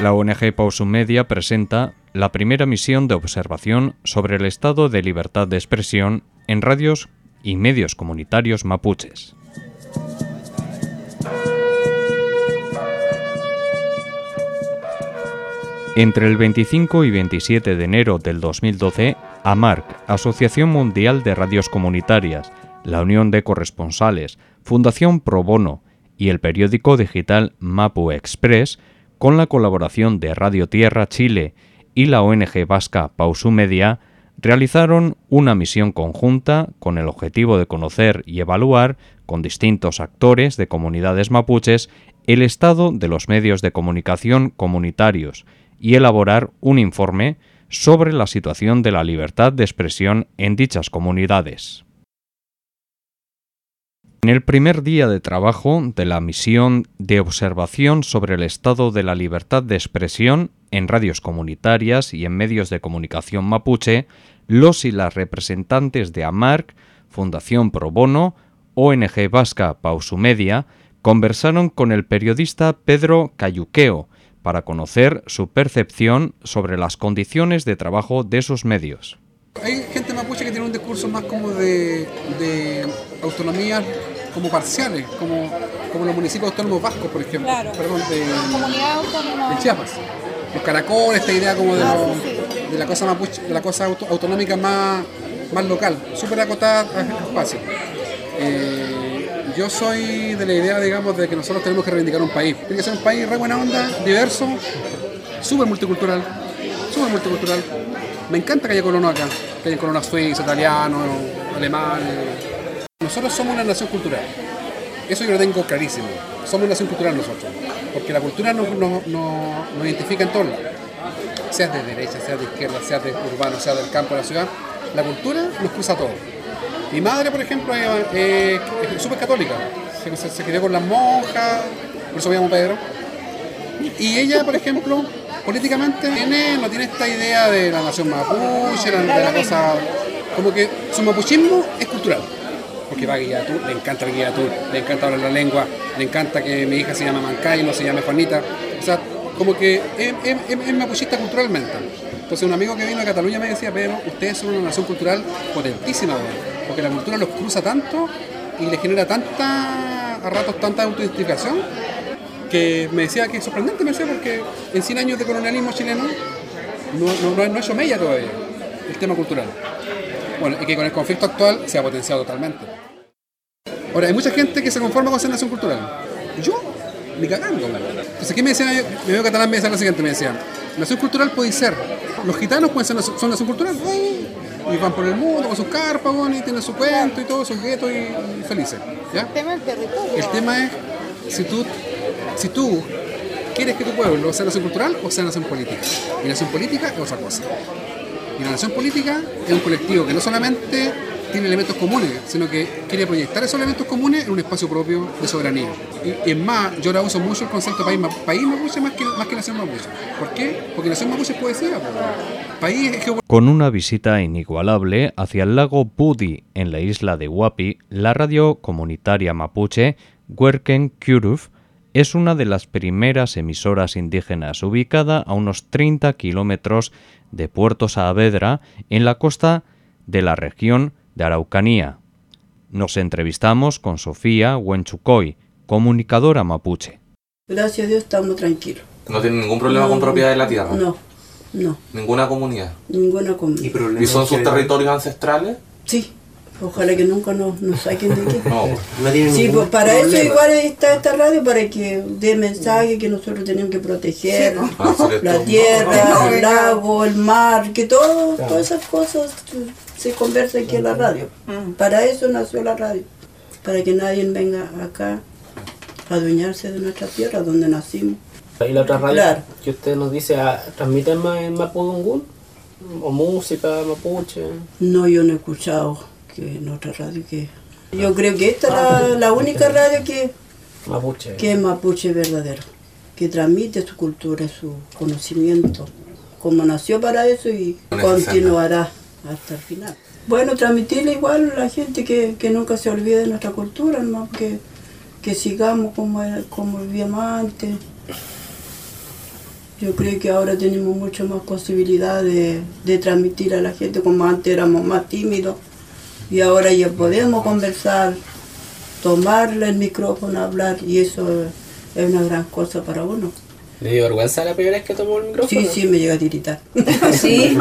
La ONG Pausum Media presenta la primera misión de observación sobre el estado de libertad de expresión en radios y medios comunitarios mapuches. Entre el 25 y 27 de enero del 2012, AMARC, Asociación Mundial de Radios Comunitarias, la Unión de Corresponsales, Fundación Pro Bono y el periódico digital Mapu Express, con la colaboración de Radio Tierra Chile y la ONG vasca Pausu Media, realizaron una misión conjunta con el objetivo de conocer y evaluar, con distintos actores de comunidades mapuches, el estado de los medios de comunicación comunitarios y elaborar un informe sobre la situación de la libertad de expresión en dichas comunidades. En el primer día de trabajo de la misión de observación sobre el estado de la libertad de expresión en radios comunitarias y en medios de comunicación mapuche, los y las representantes de AMARC, Fundación Pro Bono, ONG Vasca Pausu Media, conversaron con el periodista Pedro Cayuqueo, para conocer su percepción sobre las condiciones de trabajo de sus medios. Hay gente mapuche que tiene un discurso más como de, autonomía como parciales, como, como los municipios autónomos vascos, por ejemplo. Perdón, de, de Chiapas. Los caracoles, esta idea como de, ah, la cosa mapuche, de la cosa autonómica más, más local, súper acotada a espacio. Eh, yo soy de la idea, digamos, de que nosotros tenemos que reivindicar un país. Tiene que ser un país re buena onda, diverso, súper multicultural, súper multicultural. Me encanta que haya colonos acá, que haya colonos suizos, italianos, alemanes. Nosotros somos una nación cultural. Eso yo lo tengo clarísimo. Somos una nación cultural nosotros. Porque la cultura nos, identifica en todos lados. Sea de derecha, sea de izquierda, sea de urbano, sea del campo, de la ciudad. La cultura nos cruza a todos. Mi madre, por ejemplo, es súper católica. Se, se, crió con las monjas, por eso llamo Pedro. Y ella, por ejemplo, políticamente tiene, no tiene esta idea de la nación mapuche, de la cosa. Como que su mapuchismo es cultural. Porque va a Guillatú, le encanta el le encanta hablar la lengua, le encanta que mi hija se llame Mancay, no se llame Juanita. O sea, como que es, es mapuchista culturalmente. Entonces un amigo que vino a Cataluña me decía, pero ustedes son una nación cultural potentísima, porque la cultura los cruza tanto y les genera tanta, a ratos tanta autoidentificación, que me decía que es sorprendente, me decía, porque en 100 años de colonialismo chileno no, no, no, hecho mella todavía el tema cultural. Bueno, y que con el conflicto actual se ha potenciado totalmente. Ahora, hay mucha gente que se conforma con ser nación cultural. Yo, ni cagando. Entonces, ¿qué me decía? Me veo catalán, me decía lo siguiente, me decían, nación cultural puede ser, los gitanos pueden ser, son nación cultural, y van por el mundo con sus carpas, y tienen su cuento y todo, sus guetos y, felices. ¿ya? El tema del territorio. El tema es si tú, si tú quieres que tu pueblo sea nación cultural o sea nación política. Y nación política es otra cosa. Y la nación política es un colectivo que no solamente tiene elementos comunes, sino que quiere proyectar esos elementos comunes en un espacio propio de soberanía. Y es más, yo ahora uso mucho el concepto país, país mapuche más que, más que nación mapuche. ¿Por qué? Porque nación mapuche es poesía. País es Con una visita inigualable hacia el lago Budi en la isla de Huapi, la radio comunitaria mapuche Huerken Curuf es una de las primeras emisoras indígenas ubicada a unos 30 kilómetros de Puerto Saavedra en la costa de la región de Araucanía. Nos entrevistamos con Sofía Huenchucoy, comunicadora mapuche. Gracias a Dios estamos tranquilos. ¿No tienen ningún problema con propiedad de la tierra? No, no. ¿Ninguna comunidad? Ninguna comunidad. ¿Y, son sus territorios ancestrales? Sí. Ojalá que nunca nos, nos saquen de aquí. no, no sí, pues para eso igual está esta radio, para que dé mensaje que nosotros tenemos que proteger ah, la tierra, el lago, el mar, que todo, todas esas cosas se conversa aquí en la radio. Mm. Para eso nació la radio, para que nadie venga acá a adueñarse de nuestra tierra donde nacimos. ¿Y la otra radio que usted nos dice, ah, transmiten en Mapudungún? ¿O música mapuche? No, yo no he escuchado que en otra radio que... Yo creo que esta es la, única radio que, mapuche. que es mapuche verdadero, que transmite su cultura, su conocimiento, como nació para eso y continuará hasta el final. Bueno, transmitirle igual a la gente que, nunca se olvide de nuestra cultura, ¿no? que, que sigamos como, como vivíamos antes. Yo creo que ahora tenemos mucho más posibilidad de, de transmitir a la gente, como antes éramos más tímidos y ahora ya podemos conversar, tomarle el micrófono, hablar y eso es una gran cosa para uno. ¿Le dio vergüenza la primera vez que tomó el micrófono? Sí, sí, me llega a tiritar. sí.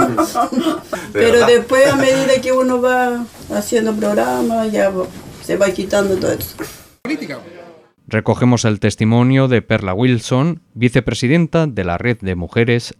Pero después, a medida que uno va haciendo programas, ya se va quitando todo eso. Política. Recogemos el testimonio de Perla Wilson, vicepresidenta de la Red de Mujeres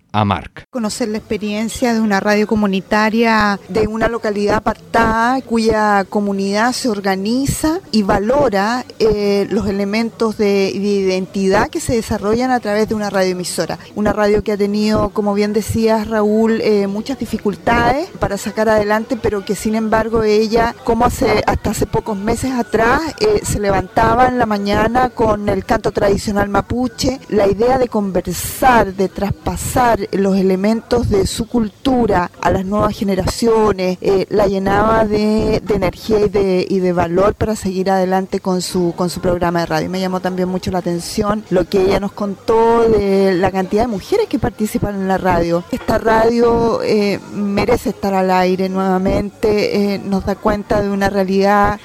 Conocer la experiencia de una radio comunitaria de una localidad apartada cuya comunidad se organiza y valora eh, los elementos de, identidad que se desarrollan a través de una radioemisora. Una radio que ha tenido, como bien decías Raúl, eh, muchas dificultades para sacar adelante, pero que sin embargo ella, como hace, hasta hace pocos meses atrás, eh, se levantaba en la mañana con el canto tradicional mapuche, la idea de conversar, de traspasar los elementos de su cultura a las nuevas generaciones, eh, la llenaba de, energía y de, valor para seguir adelante con su, con su programa de radio. Me llamó también mucho la atención lo que ella nos contó de la cantidad de mujeres que participan en la radio. Esta radio eh, merece estar al aire nuevamente, eh, nos da cuenta de una realidad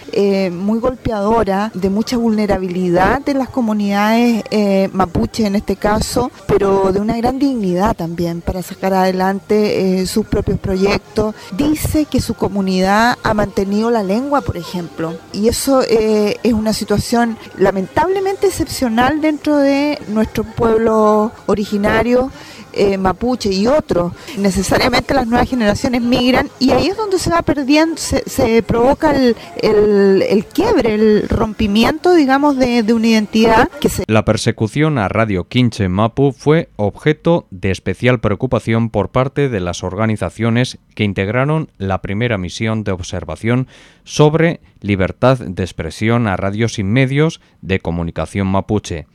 muy golpeadora, de mucha vulnerabilidad de las comunidades mapuche en este caso, pero de una gran dignidad también para sacar adelante eh, sus propios proyectos. Dice que su comunidad ha mantenido la lengua, por ejemplo, y eso eh, es una situación lamentablemente excepcional dentro de nuestro pueblo originario eh, mapuche y otros, necesariamente las nuevas generaciones migran y ahí es donde se va perdiendo, se, provoca el, el, quiebre, el rompimiento, digamos, de, una identidad que se... La persecución a Radio Quinche Mapu fue objeto de especial preocupación por parte de las organizaciones que integraron la primera misión de observación sobre libertad de expresión a radios y medios de comunicación mapuche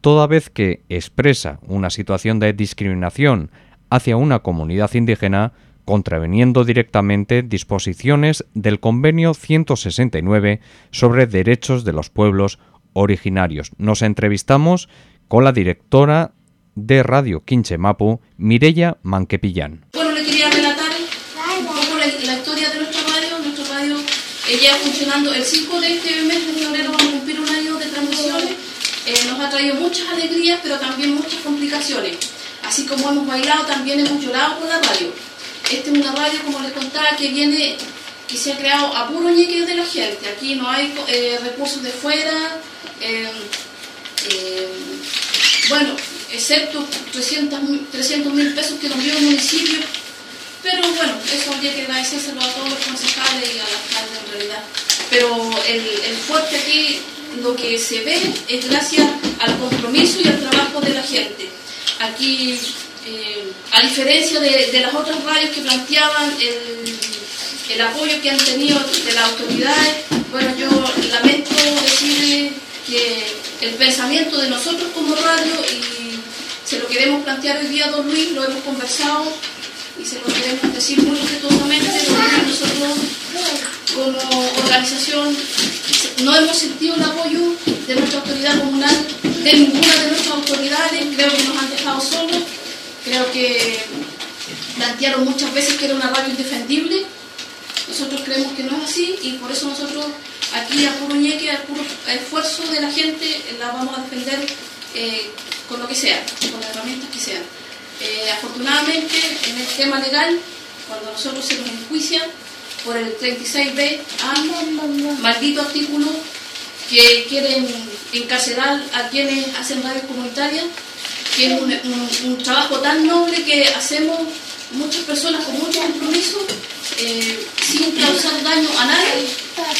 toda vez que expresa una situación de discriminación hacia una comunidad indígena, contraveniendo directamente disposiciones del Convenio 169 sobre derechos de los pueblos originarios. Nos entrevistamos con la directora de Radio Quinchemapu, Mirella Manquepillán. Bueno, le quería relatar un poco la, historia de nuestra radio. Nuestra radio ella funcionando el 5 de este mes de febrero vamos a cumplir un eh, nos ha traído muchas alegrías, pero también muchas complicaciones. Así como hemos bailado, también hemos llorado por la radio. Esta es una radio, como les contaba, que viene y se ha creado a puro ñeque de la gente. Aquí no hay eh, recursos de fuera, eh, bueno, excepto 300 mil pesos que nos dio el municipio. Pero bueno, eso habría que agradecérselo a todos los concejales y a las alcaldes en realidad. Pero el, el fuerte aquí lo que se ve es gracias al compromiso y al trabajo de la gente. Aquí, eh, a diferencia de, las otras radios que planteaban el, el, apoyo que han tenido de las autoridades, bueno, yo lamento decir que el pensamiento de nosotros como radio, y se lo queremos plantear hoy día, don Luis, lo hemos conversado y se lo queremos decir muy respetuosamente, nosotros como organización no hemos sentido el apoyo de nuestra autoridad comunal, de ninguna de nuestras autoridades, creo que nos han dejado solos, creo que plantearon muchas veces que era una radio indefendible, nosotros creemos que no es así y por eso nosotros aquí a puro ñeque, a puro esfuerzo de la gente, la vamos a defender eh, con lo que sea, con las herramientas que sean. Eh, afortunadamente, en el tema legal, cuando nosotros se nos enjuician, por el 36B, maldito artículo que quieren encarcelar a quienes hacen radio comunitarias, que es un, trabajo tan noble que hacemos muchas personas con mucho compromiso, eh, sin causar daño a nadie,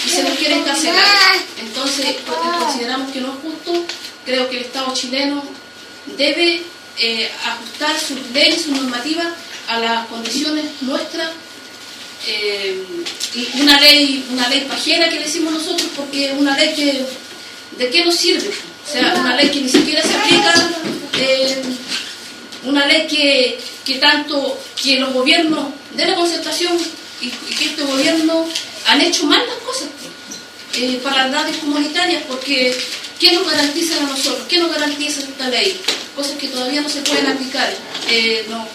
y se nos quiere encarcelar. Entonces, consideramos que no es justo, creo que el Estado chileno debe eh, ajustar sus leyes, sus normativas a las condiciones nuestras eh, una ley una ley pajera que decimos nosotros porque una ley que de qué nos sirve o sea una ley que ni siquiera se aplica eh, una ley que, que, tanto que los gobiernos de la concertación y, que este gobierno han hecho mal las cosas eh, para las radios comunitarias porque ¿Qué nos garantiza a nosotros? ¿Qué nos garantiza esta ley? Cosas que todavía no se pueden aplicar. Eh, no,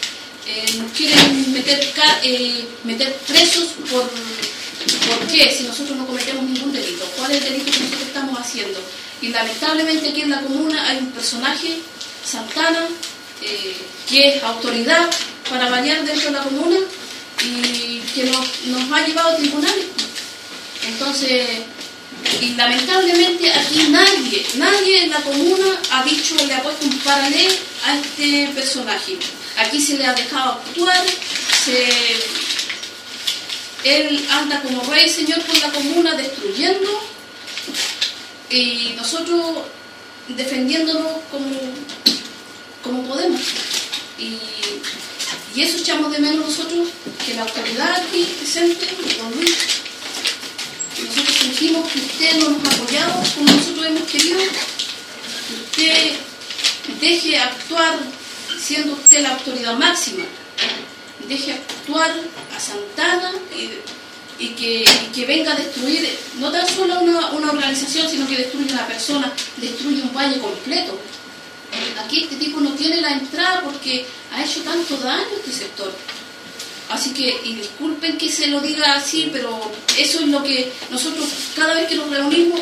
eh, nos quieren meter, eh, meter presos por, por qué, si nosotros no cometemos ningún delito. ¿Cuál es el delito que nosotros estamos haciendo? Y lamentablemente aquí en la comuna hay un personaje, Santana, que es autoridad para variar dentro de la comuna y que nos, nos ha llevado a tribunales. Entonces, y lamentablemente aquí nadie, nadie en la comuna ha dicho, le ha puesto un paralelo a este personaje. Aquí se le ha dejado actuar, él anda como rey señor por la comuna destruyendo y nosotros defendiéndonos como, como podemos. Y, eso echamos de menos nosotros, que la autoridad aquí presente, don Luis, nosotros sentimos que usted no nos ha apoyado como nosotros hemos querido, que usted deje actuar siendo usted la autoridad máxima, deje actuar a Santana y, que, venga a destruir no tan solo una, una organización, sino que destruye una persona, destruye un valle completo. Aquí este tipo no tiene la entrada porque ha hecho tanto daño este sector. Así que, y disculpen que se lo diga así, pero eso es lo que nosotros cada vez que nos reunimos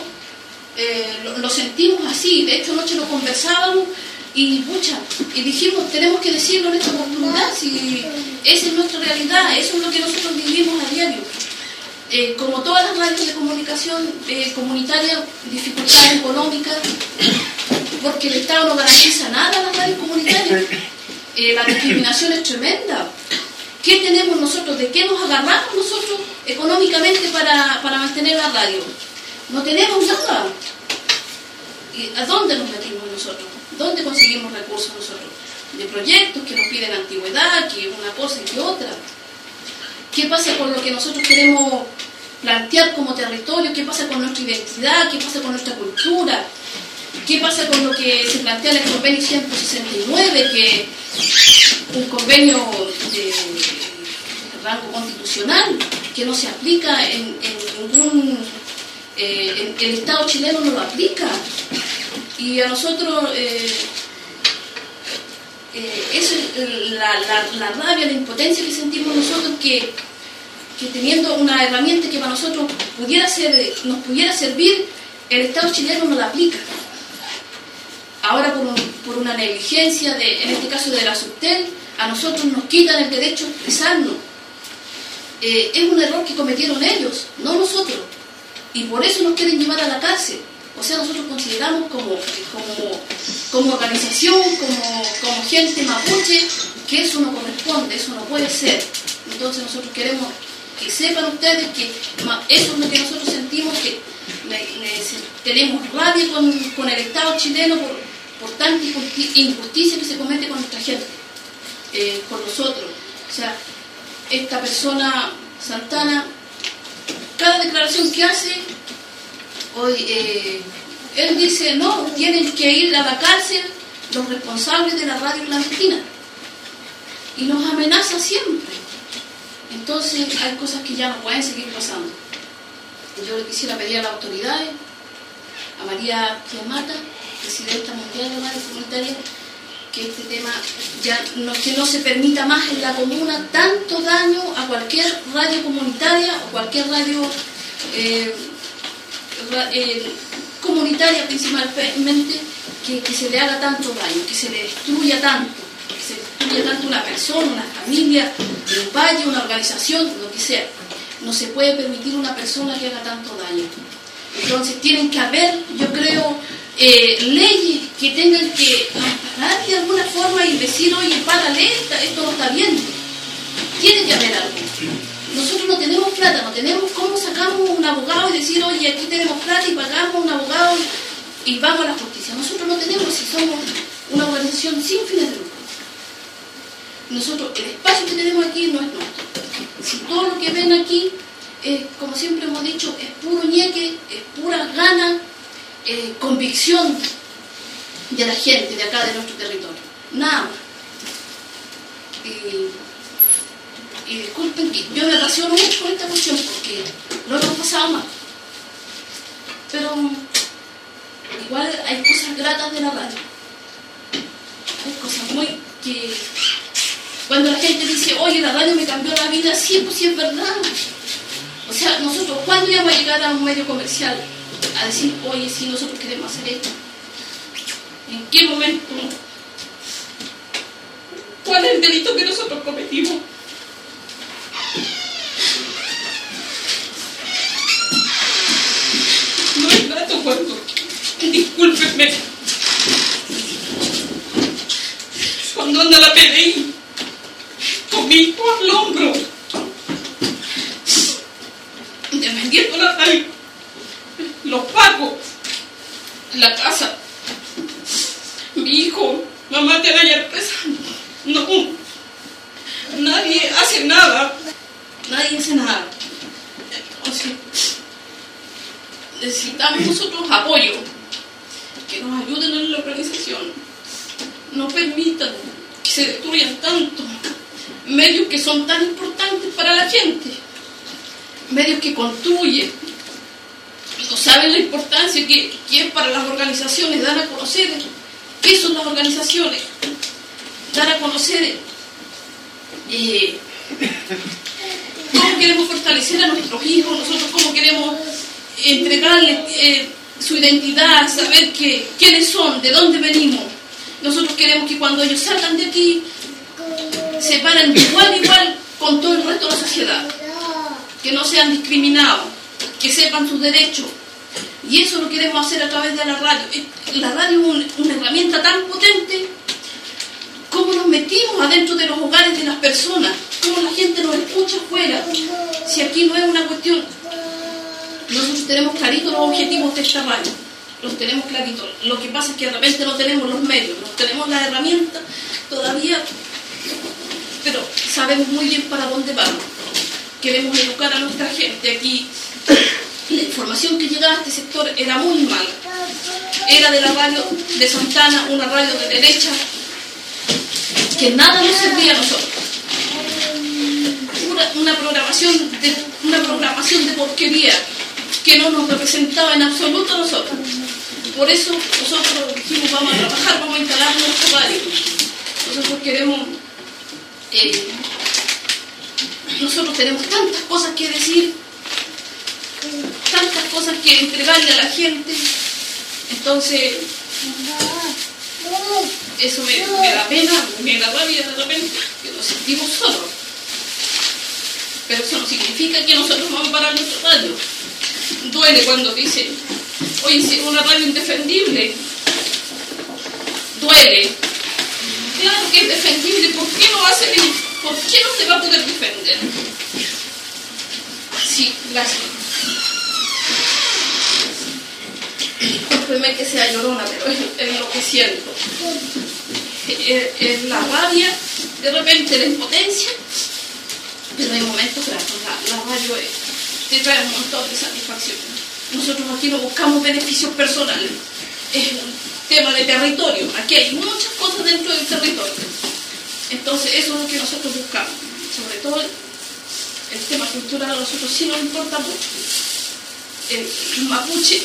eh, lo, sentimos así. De hecho, anoche lo conversábamos y mucha, y dijimos, tenemos que decirlo en esta oportunidad, si esa es nuestra realidad, eso es lo que nosotros vivimos a diario. Eh, como todas las radios de comunicación eh, comunitaria, dificultades económicas, porque el Estado no garantiza nada a las radios comunitarias. la discriminación es tremenda. ¿Qué tenemos nosotros? ¿De qué nos agarramos nosotros económicamente para, mantener la radio? No tenemos nada. ¿A dónde nos metimos nosotros? ¿Dónde conseguimos recursos nosotros? De proyectos que nos piden antigüedad, que una cosa y que otra. ¿Qué pasa con lo que nosotros queremos plantear como territorio? ¿Qué pasa con nuestra identidad? ¿Qué pasa con nuestra cultura? ¿Qué pasa con lo que se plantea en el convenio 169, que un convenio de rango constitucional que no se aplica en, ningún... Eh, el Estado chileno no lo aplica. Y a nosotros... Eh, eh, es la, la, rabia, la impotencia que sentimos nosotros que, que teniendo una herramienta que para nosotros pudiera ser, nos pudiera servir, el Estado chileno no la aplica ahora por, una negligencia, de, en este caso de la subtel, a nosotros nos quitan el derecho a expresarnos. Eh, es un error que cometieron ellos, no nosotros. Y por eso nos quieren llevar a la cárcel. O sea, nosotros consideramos como, como, organización, como, como gente mapuche, que eso no corresponde, eso no puede ser. Entonces nosotros queremos que sepan ustedes que eso es lo que nosotros sentimos, que tenemos rabia con, con el Estado chileno por, por tanta injusticia que se comete con nuestra gente, eh, con nosotros. O sea, esta persona, Santana, cada declaración que hace, hoy, eh, él dice, no, tienen que ir a la cárcel los responsables de la radio clandestina. Y nos amenaza siempre. Entonces hay cosas que ya no pueden seguir pasando. Yo le quisiera pedir a las autoridades, a María Chiamata, presidenta mundial de radio comunitaria, que este tema ya no, que no se permita más en la comuna tanto daño a cualquier radio comunitaria o cualquier radio eh, eh, comunitaria principalmente, que, se le haga tanto daño, que se le destruya tanto, que se destruya tanto una persona, una familia, un valle, una organización, lo que sea. No se puede permitir una persona que haga tanto daño. Entonces tienen que haber, yo creo, eh, leyes que tengan que amparar de alguna forma y decir, oye, párale, esto no está bien. Tiene que haber algo. Nosotros no tenemos plata, no tenemos cómo sacamos un abogado y decir, oye, aquí tenemos plata y pagamos un abogado y vamos a la justicia. Nosotros no tenemos si somos una organización sin fines de lucro. Nosotros, el espacio que tenemos aquí no es nuestro. Si todo lo que ven aquí, como siempre hemos dicho, es puro ñeque, es pura gana, eh, convicción de la gente de acá, de nuestro territorio. Nada Y, disculpen que yo me apasiono mucho con esta cuestión porque no lo hemos pasado mal. Pero igual hay cosas gratas de la radio. Hay cosas muy que cuando la gente dice, oye, la radio me cambió la vida, sí, pues sí es verdad. O sea, nosotros, ¿cuándo íbamos a llegar a un medio comercial a decir, oye, sí, nosotros queremos hacer esto? ¿En qué momento? ¿Cuál es el delito que nosotros cometimos? Discúlpenme, cuando anda la PDI con mi hijo al hombro, defendiendo la radio, los pagos, la casa, mi hijo, mamá te vaya presa. No, nadie hace nada. Nadie hace nada. necesitamos nosotros apoyo, que nos ayuden en la organización. No permitan que se destruyan tantos medios que son tan importantes para la gente. Medios que construyen. No saben la importancia que, que es para las organizaciones dar a conocer qué son las organizaciones dar a conocer eh, cómo queremos fortalecer a nuestros hijos, nosotros cómo queremos entregarles eh, su identidad, saber que, quiénes son, de dónde venimos. Nosotros queremos que cuando ellos salgan de aquí se paren igual igual con todo el resto de la sociedad, que no sean discriminados, que sepan sus derechos. Y eso lo queremos hacer a través de la radio. La radio es una herramienta tan potente cómo nos metimos adentro de los hogares de las personas, cómo la gente nos escucha afuera. Si aquí no es una cuestión, nosotros tenemos claritos los objetivos de esta radio, los tenemos claritos. Lo que pasa es que de repente no tenemos los medios, no tenemos las herramientas todavía, pero sabemos muy bien para dónde vamos. Queremos educar a nuestra gente aquí. La información que llegaba a este sector era muy mala. Era de la radio de Santana, una radio de derecha, que nada nos servía a nosotros. Una, programación de, una programación de porquería que no nos representaba en absoluto a nosotros. Por eso nosotros dijimos vamos a trabajar, vamos a instalar nuestro radio. Nosotros queremos, eh, nosotros tenemos tantas cosas que decir, tantas cosas que entregarle a la gente. Entonces, eso me, da pena, me da rabia de repente, que lo sentimos solos. Pero eso no significa que nosotros vamos a parar nuestro radio. Duele cuando dicen, si es una radio indefendible. Duele. Claro que es defendible, ¿por qué no va por qué no se va a poder defender? Sí, gracias. Discúlpeme que sea llorona, pero es, lo que siento. Es, la rabia, de repente la impotencia, pero hay momentos gratos. La, la radio te trae un montón de satisfacción. Nosotros aquí no buscamos beneficios personales. Es un tema de territorio. Aquí hay muchas cosas dentro del territorio. Entonces, eso es lo que nosotros buscamos. Sobre todo el tema cultural a nosotros sí nos importa mucho. El mapuche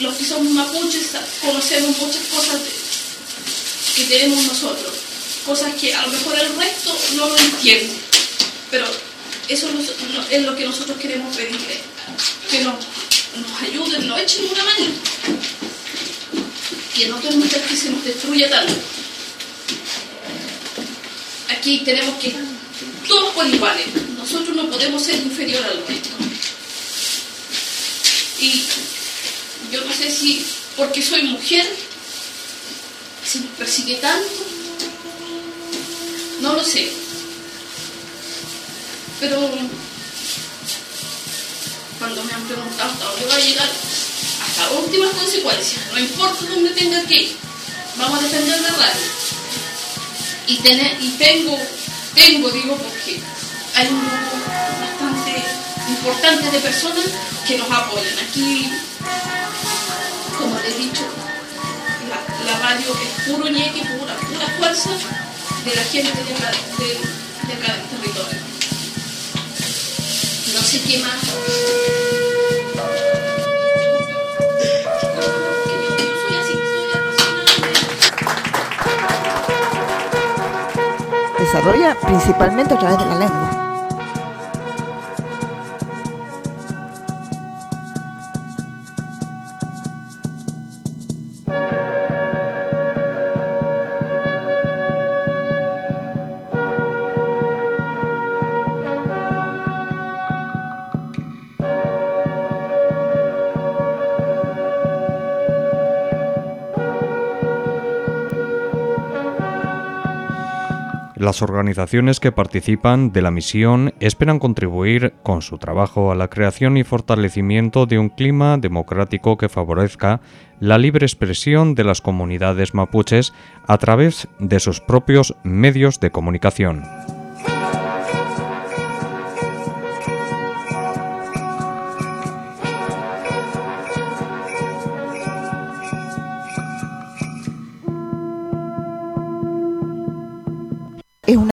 los que somos mapuches conocemos muchas cosas que tenemos nosotros, cosas que a lo mejor el resto no lo entiende, pero eso es lo que nosotros queremos pedirle, que nos, ayuden, nos echen una manita, que no permitan que se nos destruya tanto. Aquí tenemos que todos por iguales, nosotros no podemos ser inferior al resto. Y yo no sé si porque soy mujer se me persigue tanto. No lo sé. Pero cuando me han preguntado hasta dónde va a llegar, hasta últimas consecuencias, no importa dónde tenga que ir, vamos a defender la radio. Y, tener, y tengo, tengo, digo, porque hay un grupo bastante importante de personas que nos apoyan. Aquí como le he dicho, la, radio es puro ñeque, pura, pura fuerza de la gente de, del territorio. Desarrolla principalmente a través de la lengua. Las organizaciones que participan de la misión esperan contribuir con su trabajo a la creación y fortalecimiento de un clima democrático que favorezca la libre expresión de las comunidades mapuches a través de sus propios medios de comunicación. es una